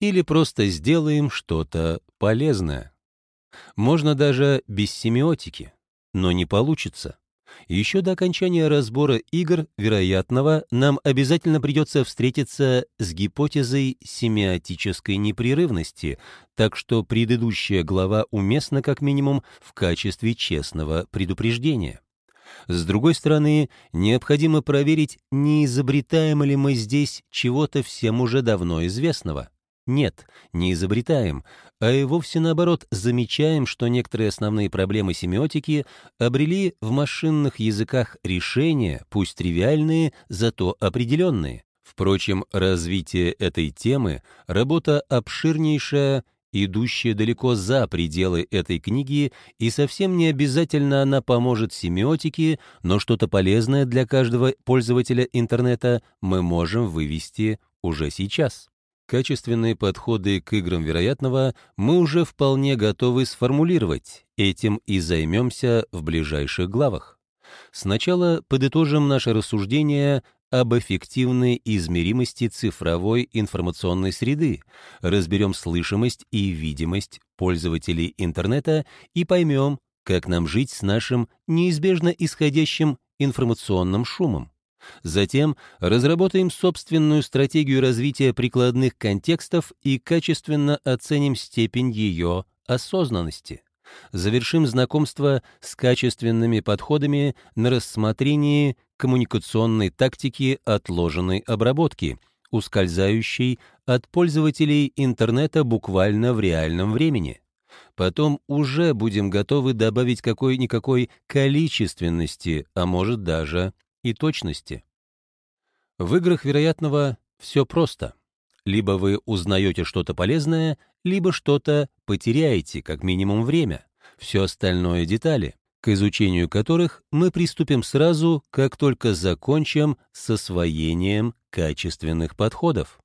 или просто сделаем что-то полезное. Можно даже без семиотики, но не получится. Еще до окончания разбора игр вероятного нам обязательно придется встретиться с гипотезой семиотической непрерывности, так что предыдущая глава уместна как минимум в качестве честного предупреждения. С другой стороны, необходимо проверить, не изобретаем ли мы здесь чего-то всем уже давно известного. Нет, не изобретаем, а и вовсе наоборот замечаем, что некоторые основные проблемы семиотики обрели в машинных языках решения, пусть тривиальные, зато определенные. Впрочем, развитие этой темы — работа обширнейшая, идущая далеко за пределы этой книги, и совсем не обязательно она поможет семиотике, но что-то полезное для каждого пользователя интернета мы можем вывести уже сейчас. Качественные подходы к играм вероятного мы уже вполне готовы сформулировать, этим и займемся в ближайших главах. Сначала подытожим наше рассуждение об эффективной измеримости цифровой информационной среды, разберем слышимость и видимость пользователей интернета и поймем, как нам жить с нашим неизбежно исходящим информационным шумом. Затем разработаем собственную стратегию развития прикладных контекстов и качественно оценим степень ее осознанности. Завершим знакомство с качественными подходами на рассмотрении коммуникационной тактики отложенной обработки, ускользающей от пользователей интернета буквально в реальном времени. Потом уже будем готовы добавить какой-никакой количественности, а может даже и точности. В играх вероятного все просто. Либо вы узнаете что-то полезное, либо что-то потеряете, как минимум время. Все остальное — детали, к изучению которых мы приступим сразу, как только закончим с освоением качественных подходов.